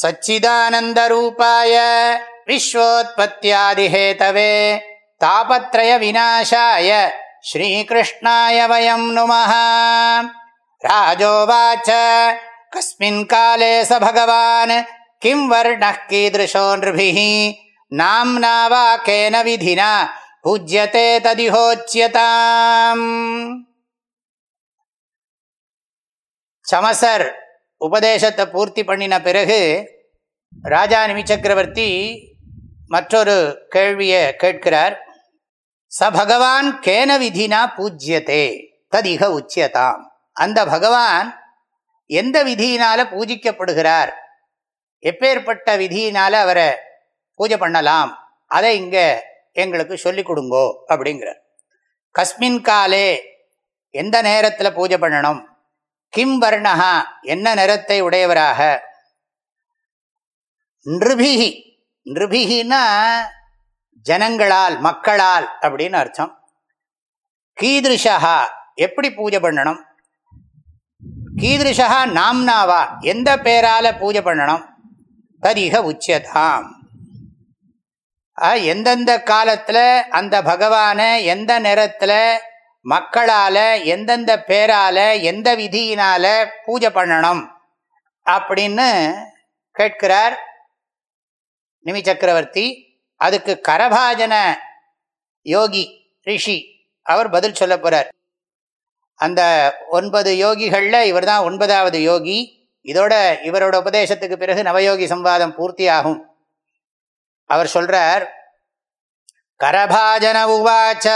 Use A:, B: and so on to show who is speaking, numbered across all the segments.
A: सच्चिदानन्दरूपाय विश्वोत्पत्त्यादिहेतवे तापत्रयविनाशाय श्रीकृष्णाय वयं नुमः राजोवाच कस्मिन् काले स भगवान् किं वर्णः कीदृशो नृभिः नाम्ना वा केन विधिना पूज्यते तदिहोच्यताम् சமசர் உபதேசத்தை பூர்த்தி பண்ணின பிறகு ராஜா நிமிச்சக்கரவர்த்தி மற்றொரு கேள்வியை கேட்கிறார். ச பகவான் கேன விதினா பூஜ்யத்தே ததிக உச்சியதாம். அந்த பகவான் எந்த விதியினால பூஜிக்கப்படுகிறார்? எப்பேற்பட்ட விதியினால அவரை பூஜை பண்ணலாம்? அதை இங்கே எங்களுக்கு சொல்லிக் கொடுங்கோ அப்படிங்கிறார். கஸ்மின் காலே எந்த நேரத்தில் பூஜை பண்ணணும்? கிம் வர்ணகா என்ன நிறத்தை உடையவராக? நிருபிகி. நிருபிகின்னா ஜனங்களால் மக்களால் அப்படின்னு அர்த்தம். கீதிருஷா எப்படி பூஜை பண்ணணும்? கீதிருஷா நாம்னாவா? எந்த பேரால பூஜை பண்ணணும்? தரிக உச்சதாம் எந்தெந்த காலத்தில் அந்த பகவானை எந்த நேரத்தில் மக்களால் எந்தெந்த பேரால எந்த விதியினால பூஜை பண்ணணும் அப்படின்னு கேட்கிறார் நிமி சக்கரவர்த்தி. அதுக்கு கரபாஜன யோகி ரிஷி அவர் பதில் சொல்ல போகிறார் அந்த ஒன்பது யோகிகளில் இவர் தான் ஒன்பதாவது யோகி. இதோட இவரோட உபதேசத்துக்கு பிறகு நவயோகி சம்வாதம் பூர்த்தி ஆகும் அவர் சொல்றார் கரபாஜன உவாச்ச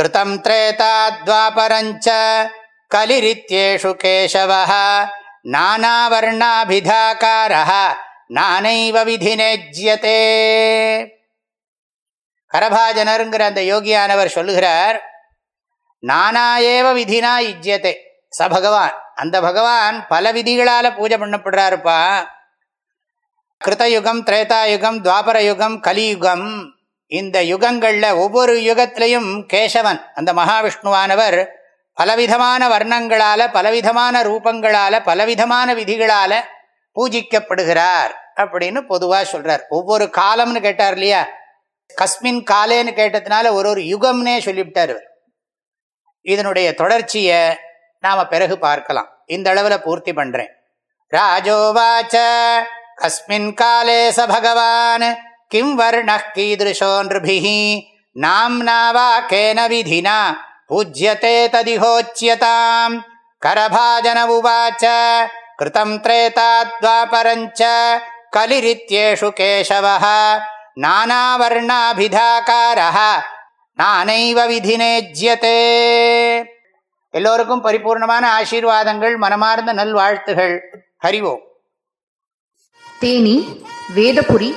A: கிருத்தம் திரேதாத்வாபரஞ்ச கலிரித்யேஷு கேசவ நானாவர்ணாபிதாக்கார நானைவ விதினேஜ்யத்தே கரபாஜனருங்கிற அந்த யோகியானவர் சொல்லுகிறார் நானாயேவ விதினா இஜ்யத்தை ச பகவான் அந்த பகவான் பல விதிகளால் பூஜை பண்ணப்படுறாருப்பா. கிருத்தயுகம் திரேதாயுகம் துவாபர யுகம் கலியுகம் இந்த யுகங்களில் ஒவ்வொரு யுகத்திலையும் கேசவன் அந்த மகாவிஷ்ணுவானவர் பலவிதமான வர்ணங்களால் பலவிதமான ரூபங்களால் பலவிதமான விதிகளால் பூஜிக்கப்படுகிறார் அப்படின்னு பொதுவாக சொல்கிறார் ஒவ்வொரு காலம்னு கேட்டார் இல்லையா? கஸ்மின் காலேன்னு கேட்டதுனால ஒரு ஒரு யுகம்னே சொல்லிவிட்டார் இதனுடைய தொடர்ச்சியை நாம் பிறகு பார்க்கலாம். இந்த அளவில் பூர்த்தி பண்ணுறேன் ராஜோவாச்ச கஸ்மின் காலே ச பகவான். கிம் வர்ண கீதோ நிருபி நாம்னாவா கேன விதினா பூஜ்யத்தை ததிஹோச்சியதாம் கரபாஜன உவாச்ச கிருத்தம் திரேதாத்வாபரஞ்ச கலிரித்யேஷு கேசவ நானாவர்ணாபிதாக்கார நானைவ விதினேஜ்யத்தே எல்லோருக்கும் பரிபூர்ணமான ஆசீர்வாதங்கள் மனமார்ந்த நல்வாழ்த்துகள். ஹரிவோம்.
B: தேனி வேதபுரி